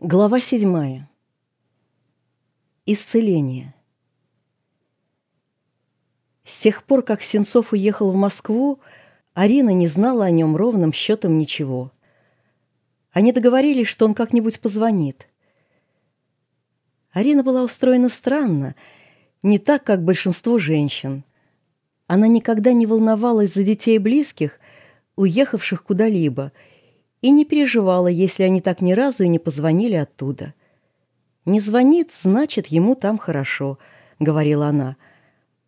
Глава седьмая. Исцеление. С тех пор, как Сенцов уехал в Москву, Арина не знала о нем ровным счетом ничего. Они договорились, что он как-нибудь позвонит. Арина была устроена странно, не так, как большинство женщин. Она никогда не волновалась за детей близких, уехавших куда-либо, и не переживала, если они так ни разу и не позвонили оттуда. «Не звонит, значит, ему там хорошо», — говорила она.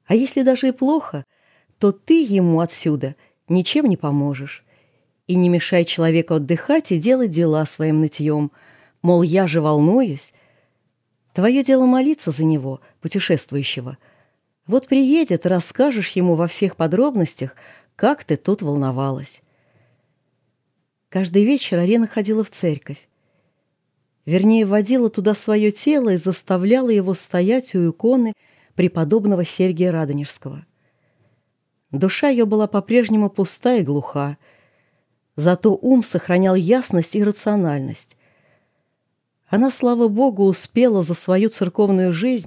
«А если даже и плохо, то ты ему отсюда ничем не поможешь. И не мешай человеку отдыхать и делать дела своим нытьем. Мол, я же волнуюсь. Твое дело молиться за него, путешествующего. Вот приедет, расскажешь ему во всех подробностях, как ты тут волновалась». Каждый вечер Арина ходила в церковь. Вернее, водила туда свое тело и заставляла его стоять у иконы преподобного Сергия Радонежского. Душа ее была по-прежнему пуста и глуха, зато ум сохранял ясность и рациональность. Она, слава Богу, успела за свою церковную жизнь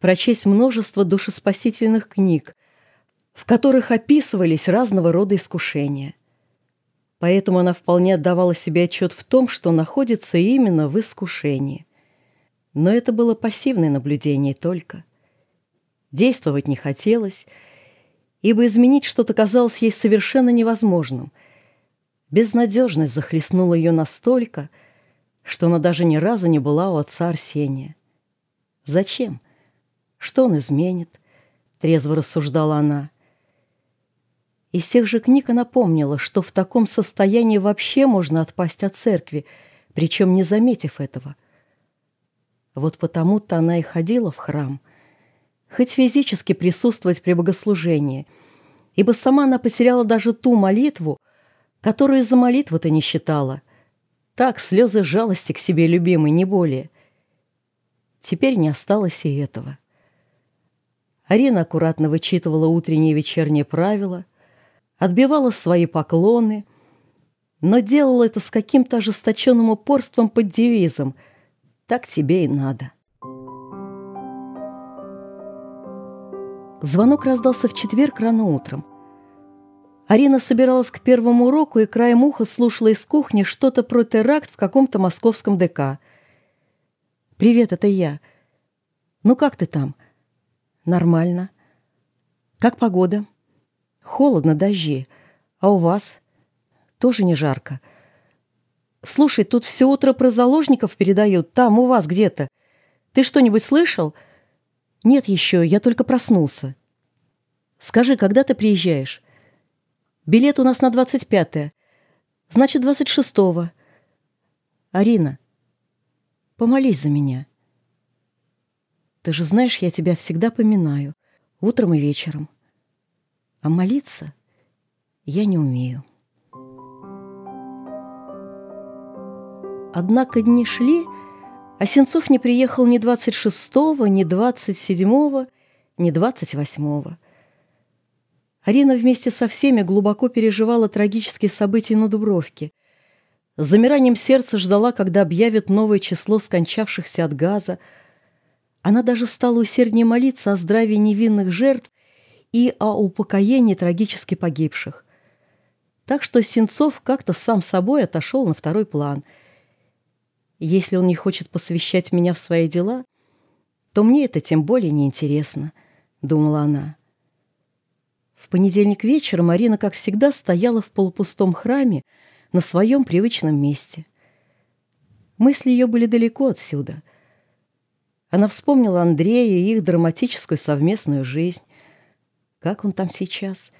прочесть множество душеспасительных книг, в которых описывались разного рода искушения – Поэтому она вполне отдавала себе отчет в том, что находится именно в искушении. Но это было пассивное наблюдение только. Действовать не хотелось, ибо изменить что-то казалось ей совершенно невозможным. Безнадежность захлестнула ее настолько, что она даже ни разу не была у отца Арсения. «Зачем? Что он изменит?» — трезво рассуждала она. Из тех же книг она помнила, что в таком состоянии вообще можно отпасть от церкви, причем не заметив этого. Вот потому-то она и ходила в храм, хоть физически присутствовать при богослужении, ибо сама она потеряла даже ту молитву, которую за молитву-то не считала. Так, слезы жалости к себе любимой, не более. Теперь не осталось и этого. Арина аккуратно вычитывала утренние и вечерние правила — отбивала свои поклоны, но делала это с каким-то ожесточенным упорством под девизом «Так тебе и надо». Звонок раздался в четверг рано утром. Арина собиралась к первому уроку и краем уха слушала из кухни что-то про теракт в каком-то московском ДК. «Привет, это я. Ну как ты там?» «Нормально. Как погода?» Холодно, дожди. А у вас? Тоже не жарко. Слушай, тут все утро про заложников передают. Там, у вас где-то. Ты что-нибудь слышал? Нет еще, я только проснулся. Скажи, когда ты приезжаешь? Билет у нас на 25-е. Значит, 26-го. Арина, помолись за меня. Ты же знаешь, я тебя всегда поминаю. Утром и вечером а молиться я не умею. Однако дни шли, а Сенцов не приехал ни 26-го, ни 27-го, ни 28-го. Арина вместе со всеми глубоко переживала трагические события на Дубровке. С замиранием сердца ждала, когда объявят новое число скончавшихся от газа. Она даже стала усерднее молиться о здравии невинных жертв и о упокоении трагически погибших. Так что Сенцов как-то сам собой отошел на второй план. Если он не хочет посвящать меня в свои дела, то мне это тем более неинтересно, думала она. В понедельник вечером Марина, как всегда, стояла в полупустом храме на своем привычном месте. Мысли ее были далеко отсюда. Она вспомнила Андрея и их драматическую совместную жизнь. Как он там сейчас?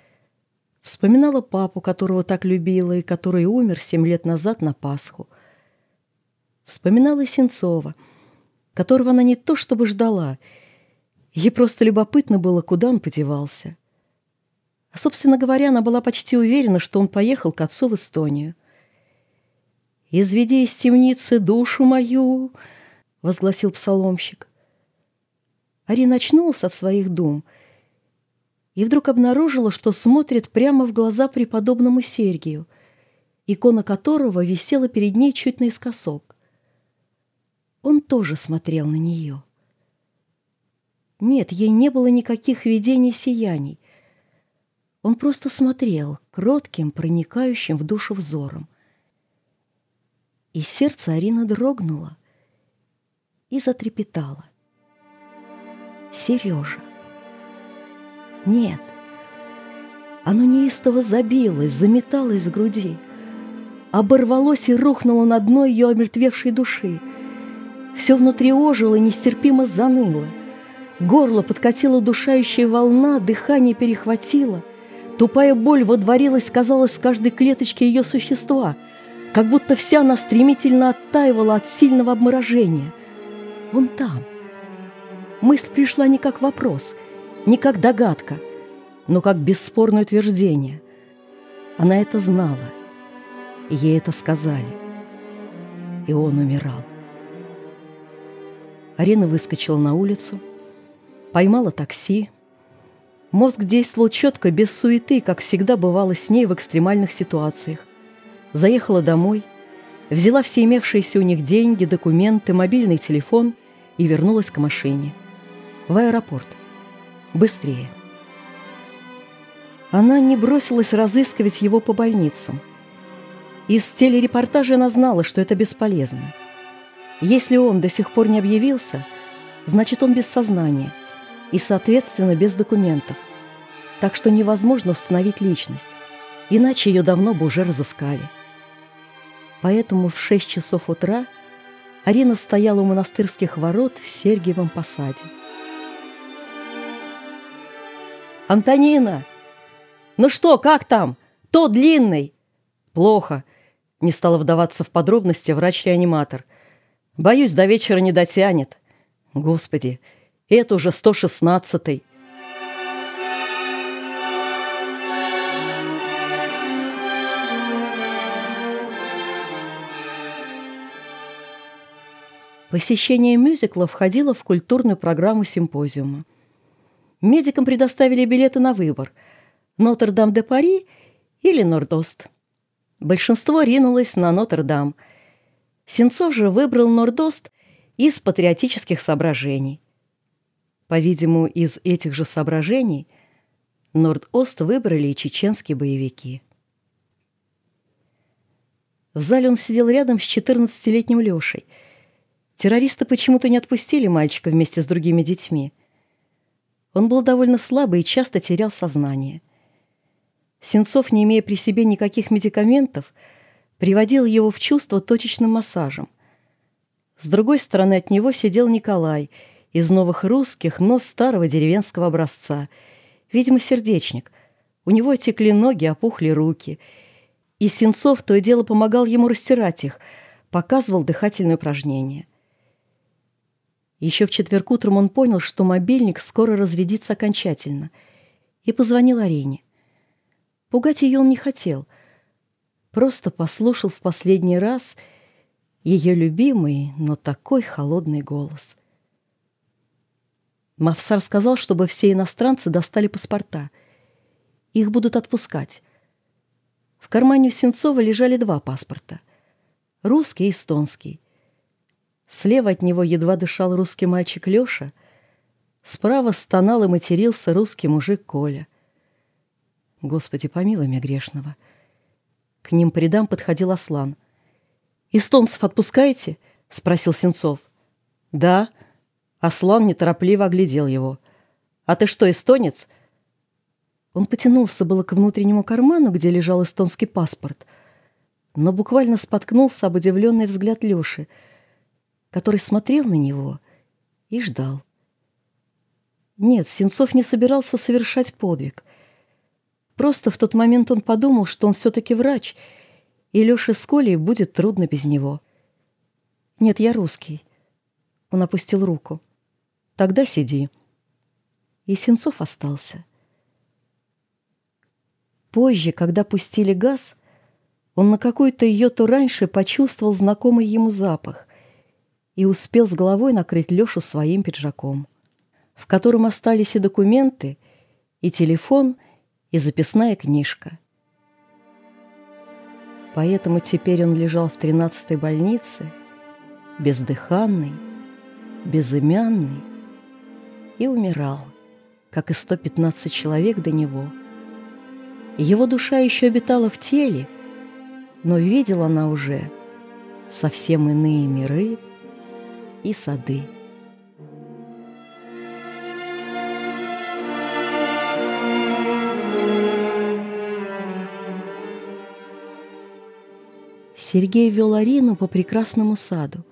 Вспоминала папу, которого так любила и который умер семь лет назад на Пасху. Вспоминала Сенцова, которого она не то чтобы ждала. Ей просто любопытно было, куда он подевался. А, собственно говоря, она была почти уверена, что он поехал к отцу в Эстонию. «Изведи из темницы душу мою!» — возгласил псаломщик. Арина очнулась от своих дум — и вдруг обнаружила, что смотрит прямо в глаза преподобному Сергию, икона которого висела перед ней чуть наискосок. Он тоже смотрел на нее. Нет, ей не было никаких видений сияний. Он просто смотрел кротким, проникающим в душу взором. И сердце Арины дрогнуло и затрепетало. Сережа. Нет. Оно неистово забилось, заметалось в груди, оборвалось и рухнуло на дно ее омертвевшей души. Все внутри ожило, нестерпимо заныло. Горло подкатила душающая волна, дыхание перехватило. Тупая боль водворилась, казалось, в каждой клеточке ее существа, как будто вся она стремительно оттаивала от сильного обморожения. Он там. Мысль пришла не как вопрос, не как догадка, но как бесспорное утверждение. Она это знала, и ей это сказали. И он умирал. Арина выскочила на улицу, поймала такси. Мозг действовал четко, без суеты, как всегда бывало с ней в экстремальных ситуациях. Заехала домой, взяла все имевшиеся у них деньги, документы, мобильный телефон и вернулась к машине. В аэропорт. Быстрее. Она не бросилась разыскивать его по больницам. Из телерепортажа она знала, что это бесполезно. Если он до сих пор не объявился, значит, он без сознания и, соответственно, без документов. Так что невозможно установить личность, иначе ее давно бы уже разыскали. Поэтому в 6 часов утра Арина стояла у монастырских ворот в Сергиевом посаде. «Антонина! Ну что, как там? То длинный!» «Плохо!» — не стала вдаваться в подробности врач-реаниматор. Боюсь, до вечера не дотянет. Господи, это уже 116-й. Посещение мюзикла входило в культурную программу симпозиума. Медикам предоставили билеты на выбор – Нотр-Дам-де-Пари или Нордост. Большинство ринулось на Нотр-Дам – Сенцов же выбрал Нордост из патриотических соображений. По-видимому, из этих же соображений Норд-Ост выбрали и чеченские боевики. В зале он сидел рядом с 14-летним Лешей. Террористы почему-то не отпустили мальчика вместе с другими детьми. Он был довольно слабый и часто терял сознание. Сенцов, не имея при себе никаких медикаментов, приводил его в чувство точечным массажем. С другой стороны от него сидел Николай из новых русских, но старого деревенского образца. Видимо, сердечник. У него текли ноги, опухли руки. И Сенцов то и дело помогал ему растирать их, показывал дыхательные упражнения. Еще в четверг утром он понял, что мобильник скоро разрядится окончательно, и позвонил Арине. Пугать ее он не хотел — просто послушал в последний раз ее любимый, но такой холодный голос. Мавсар сказал, чтобы все иностранцы достали паспорта. Их будут отпускать. В кармане у Сенцова лежали два паспорта. Русский и эстонский. Слева от него едва дышал русский мальчик Лёша. Справа стонал и матерился русский мужик Коля. Господи, помилуй меня грешного. — к ним по рядам подходил Аслан. «Эстонцев отпускаете?» — спросил Сенцов. «Да». Аслан неторопливо оглядел его. «А ты что, эстонец?» Он потянулся было к внутреннему карману, где лежал эстонский паспорт, но буквально споткнулся об удивленный взгляд Лёши, который смотрел на него и ждал. Нет, Сенцов не собирался совершать подвиг — Просто в тот момент он подумал, что он все-таки врач, и Лёше с Колей будет трудно без него. «Нет, я русский». Он опустил руку. «Тогда сиди». И Сенцов остался. Позже, когда пустили газ, он на какую-то ее то раньше почувствовал знакомый ему запах и успел с головой накрыть Лёшу своим пиджаком, в котором остались и документы, и телефон, и записная книжка. Поэтому теперь он лежал в тринадцатой больнице бездыханный, безымянный, и умирал, как и 115 человек до него. Его душа еще обитала в теле, но видела она уже совсем иные миры и сады. Сергей вел Арину по прекрасному саду.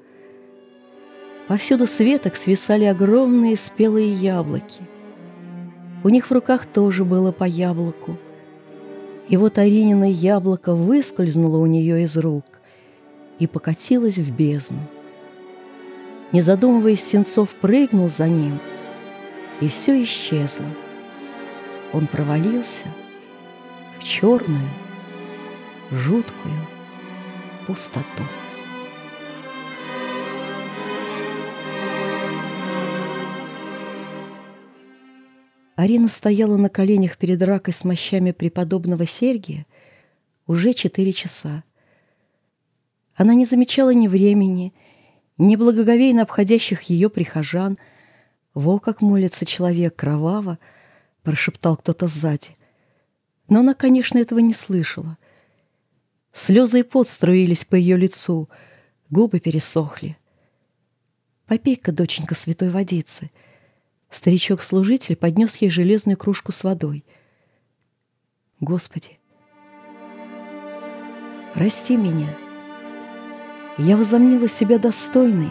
Повсюду с веток свисали огромные спелые яблоки. У них в руках тоже было по яблоку. И вот Аринина яблоко выскользнуло у нее из рук и покатилось в бездну. Не задумываясь, Сенцов прыгнул за ним, и все исчезло. Он провалился в черную, жуткую, пустоту. Арина стояла на коленях перед ракой с мощами преподобного Сергия уже четыре часа. Она не замечала ни времени, ни благоговейно обходящих ее прихожан. «Во как молится человек кроваво!» — прошептал кто-то сзади. Но она, конечно, этого не слышала — Слезы и пот струились по ее лицу, губы пересохли. «Попей-ка, доченька, святой водицы». Старичок-служитель поднес ей железную кружку с водой. «Господи, прости меня. Я возомнила себя достойной.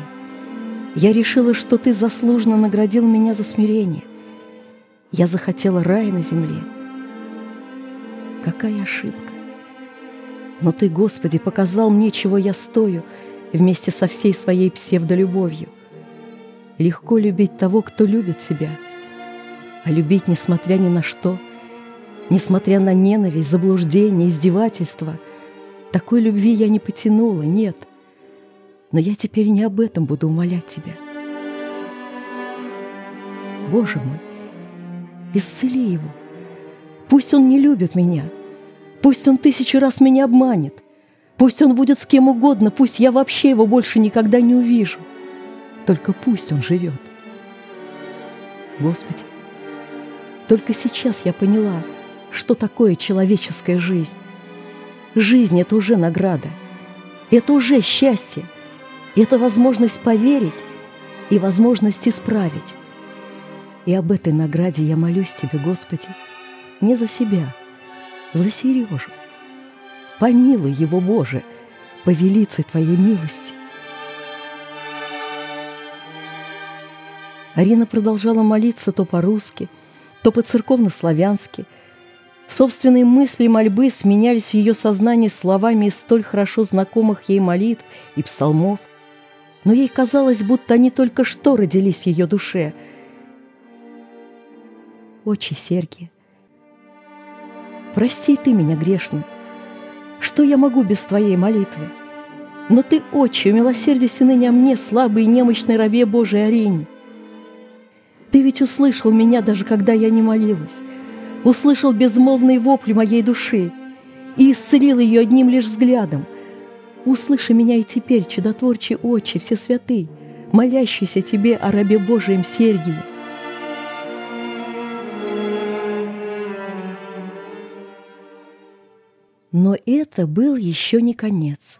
Я решила, что ты заслуженно наградил меня за смирение. Я захотела рая на земле. Какая ошибка! Но Ты, Господи, показал мне, чего я стою, вместе со всей своей псевдолюбовью. Легко любить того, кто любит тебя, а любить, несмотря ни на что, несмотря на ненависть, заблуждение, издевательство. Такой любви я не потянула, нет. Но я теперь не об этом буду умолять тебя. Боже мой, исцели его. Пусть он не любит меня — Пусть он тысячу раз меня обманет. Пусть он будет с кем угодно, пусть я вообще его больше никогда не увижу. Только пусть он живет. Господи, только сейчас я поняла, что такое человеческая жизнь. Жизнь — это уже награда. Это уже счастье. Это возможность поверить и возможность исправить. И об этой награде я молюсь Тебе, Господи, не за себя — за Сережу. Помилуй его, Боже, по велице Твоей милости. Арина продолжала молиться то по-русски, то по-церковно-славянски. Собственные мысли и мольбы сменялись в ее сознании словами из столь хорошо знакомых ей молитв и псалмов. Но ей казалось, будто они только что родились в ее душе. «Отче Сергий, Прости ты меня, грешный. Что я могу без твоей молитвы? Но ты, Отче, милосердие ныне о мне, слабой и немощной рабе Божией Арине. Ты ведь услышал меня, даже когда я не молилась, услышал безмолвные вопли моей души и исцелил ее одним лишь взглядом. Услыши меня и теперь, чудотворчий Отче, все святые, молящийся тебе о рабе Божием Сергии. Но это был еще не конец.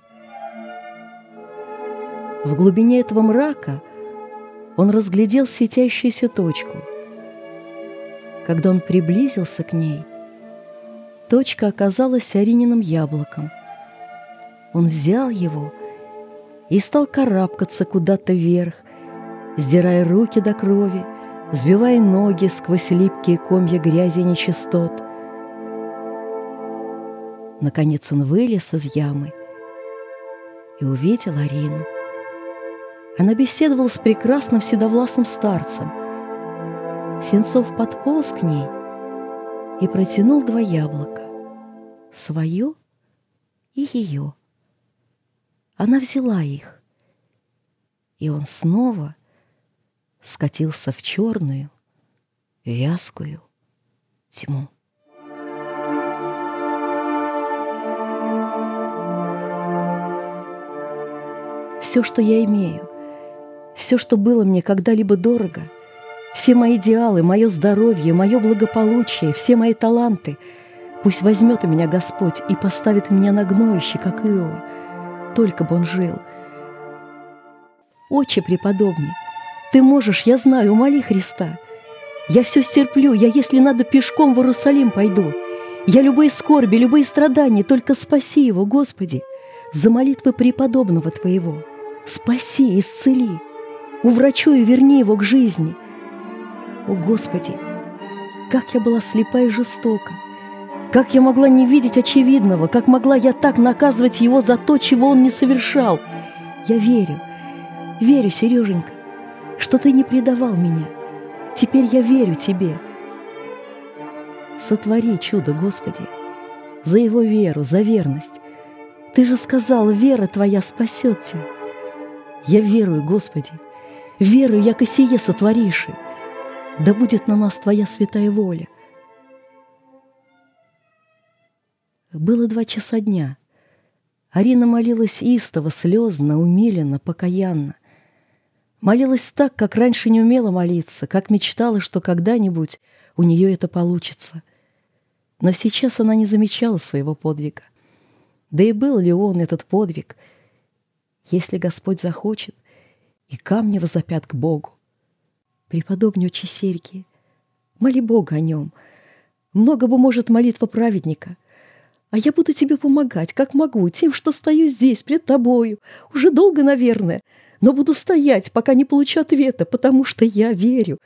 В глубине этого мрака он разглядел светящуюся точку. Когда он приблизился к ней, точка оказалась Арининым яблоком. Он взял его и стал карабкаться куда-то вверх, сдирая руки до крови, сбивая ноги сквозь липкие комья грязи и нечистот — Наконец он вылез из ямы и увидел Арину. Она беседовала с прекрасным седовласным старцем. Сенцов подполз к ней и протянул два яблока — свое и ее. Она взяла их, и он снова скатился в черную, вязкую тьму. все, что я имею, все, что было мне когда-либо дорого, все мои идеалы, мое здоровье, мое благополучие, все мои таланты, пусть возьмет у меня Господь и поставит меня на гноище, как Иова, только бы он жил. Отче преподобный, ты можешь, я знаю, умоли Христа. Я все стерплю, я, если надо, пешком в Иерусалим пойду. Я любые скорби, любые страдания, только спаси его, Господи, за молитвы преподобного Твоего. Спаси, исцели, уврачуй и верни его к жизни. О, Господи, как я была слепа и жестока, как я могла не видеть очевидного, как могла я так наказывать его за то, чего он не совершал. Я верю, верю, Сереженька, что ты не предавал меня. Теперь я верю тебе. Сотвори чудо, Господи, за его веру, за верность. Ты же сказал, вера твоя спасет тебя. Я верую, Господи, верую, яко сие сотвориши. Да будет на нас твоя святая воля. Было два часа дня. Арина молилась истово, слезно, умиленно, покаянно. Молилась так, как раньше не умела молиться, как мечтала, что когда-нибудь у нее это получится. Но сейчас она не замечала своего подвига. Да и был ли он, этот подвиг, если Господь захочет, и камни возопят к Богу? Преподобный учи серьги, моли Бога о нем. Много бы может молитва праведника. А я буду тебе помогать, как могу, тем, что стою здесь, пред тобою. Уже долго, наверное, но буду стоять, пока не получу ответа, потому что я верю.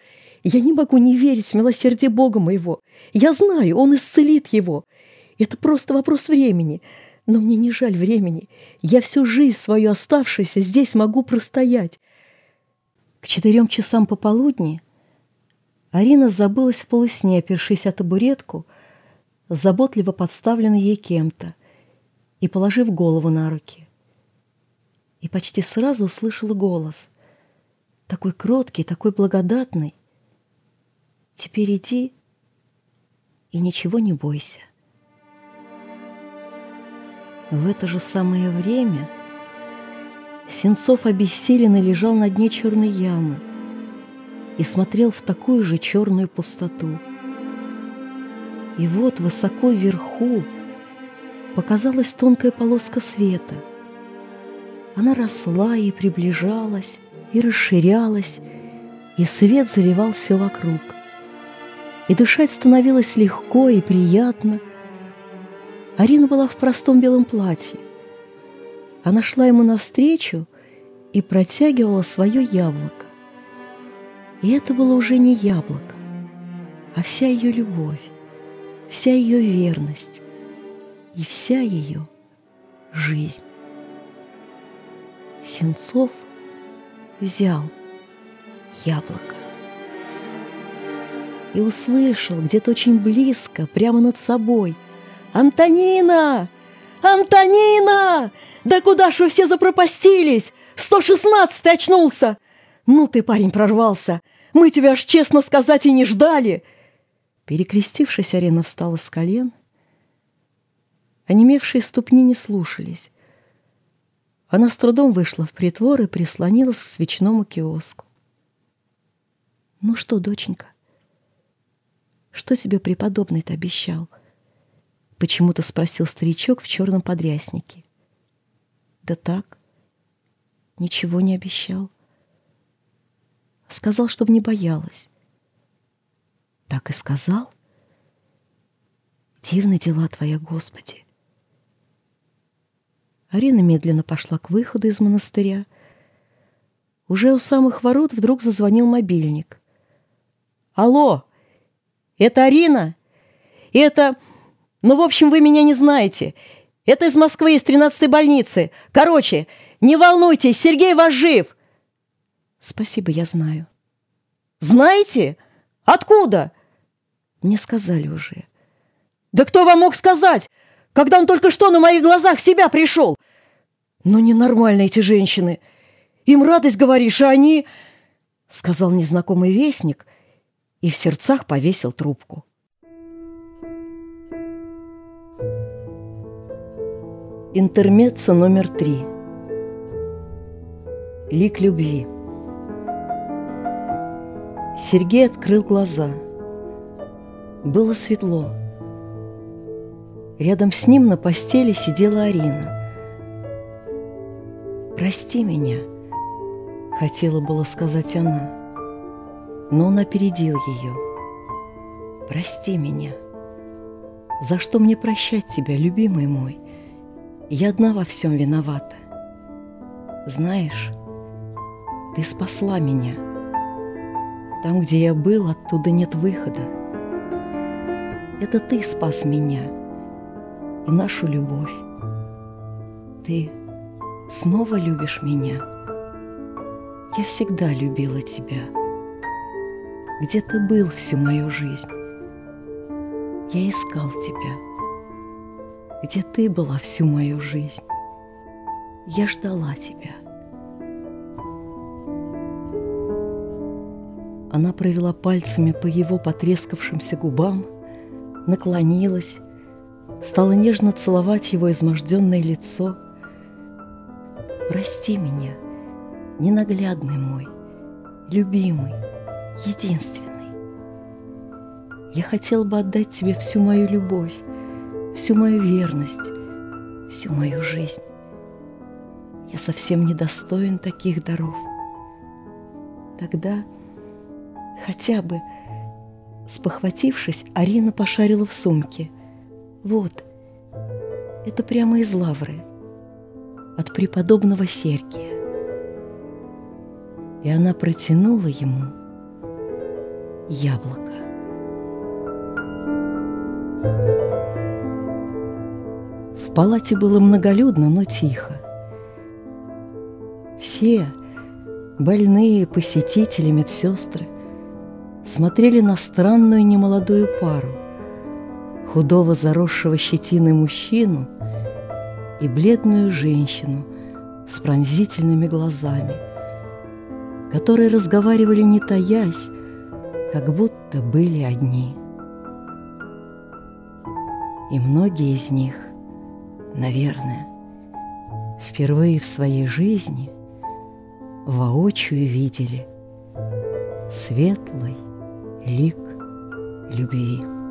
Я не могу не верить в милосердие Бога моего. Я знаю, Он исцелит его. Это просто вопрос времени. Но мне не жаль времени. Я всю жизнь свою оставшуюся здесь могу простоять. К четырем часам пополудни Арина забылась в полусне, опершись о табуретку, заботливо подставленной ей кем-то, и положив голову на руки. И почти сразу услышала голос, такой кроткий, такой благодатный. «Теперь иди и ничего не бойся». В это же самое время Сенцов обессиленно лежал на дне черной ямы и смотрел в такую же черную пустоту. И вот высоко вверху показалась тонкая полоска света. Она росла и приближалась, и расширялась, и свет заливал все вокруг. И дышать становилось легко и приятно – Арина была в простом белом платье. Она шла ему навстречу и протягивала свое яблоко. И это было уже не яблоко, а вся ее любовь, вся ее верность и вся ее жизнь. Сенцов взял яблоко и услышал где-то очень близко, прямо над собой – «Антонина! Антонина! Да куда ж вы все запропастились? 116-й очнулся! Ну ты, парень, прорвался! Мы тебя аж честно сказать и не ждали!» Перекрестившись, Арина встала с колен. Онемевшие ступни не слушались. Она с трудом вышла в притвор и прислонилась к свечному киоску. «Ну что, доченька, что тебе преподобный-то обещал?» Почему-то спросил старичок в черном подряснике. Да так, ничего не обещал. Сказал, чтобы не боялась. Так и сказал? Дивны дела твоя, Господи. Арина медленно пошла к выходу из монастыря. Уже у самых ворот вдруг зазвонил мобильник. «Алло! Это Арина? Это ну, в общем, вы меня не знаете. Это из Москвы, из 13-й больницы. Короче, не волнуйтесь, Сергей ваш жив. Спасибо, я знаю. Знаете? Откуда? Мне сказали уже. Да кто вам мог сказать, когда он только что на моих глазах себя пришел? Ну, ненормальные эти женщины. Им радость говоришь, а они... Сказал незнакомый вестник и в сердцах повесил трубку. Интермеца номер три. Лик любви. Сергей открыл глаза. Было светло. Рядом с ним на постели сидела Арина. «Прости меня», — хотела было сказать она, но он опередил ее. «Прости меня. За что мне прощать тебя, любимый мой? Я одна во всем виновата. Знаешь, ты спасла меня. Там, где я был, оттуда нет выхода. Это ты спас меня и нашу любовь. Ты снова любишь меня. Я всегда любила тебя. Где ты был всю мою жизнь? Я искал тебя. Где ты была всю мою жизнь? Я ждала тебя. Она провела пальцами по его потрескавшимся губам, наклонилась, стала нежно целовать его изможденное лицо. «Прости меня, ненаглядный мой, любимый, единственный. Я хотел бы отдать тебе всю мою любовь, всю мою верность, всю мою жизнь. Я совсем недостоин таких даров. Тогда хотя бы, спохватившись, Арина пошарила в сумке. Вот, это прямо из лавры, от преподобного Сергия. И она протянула ему яблоко. В палате было многолюдно, но тихо. Все, больные, посетители, медсестры, смотрели на странную немолодую пару, худого заросшего щетиной мужчину и бледную женщину с пронзительными глазами, которые разговаривали не таясь, как будто были одни. И многие из них, наверное, впервые в своей жизни – воочию видели светлый лик любви.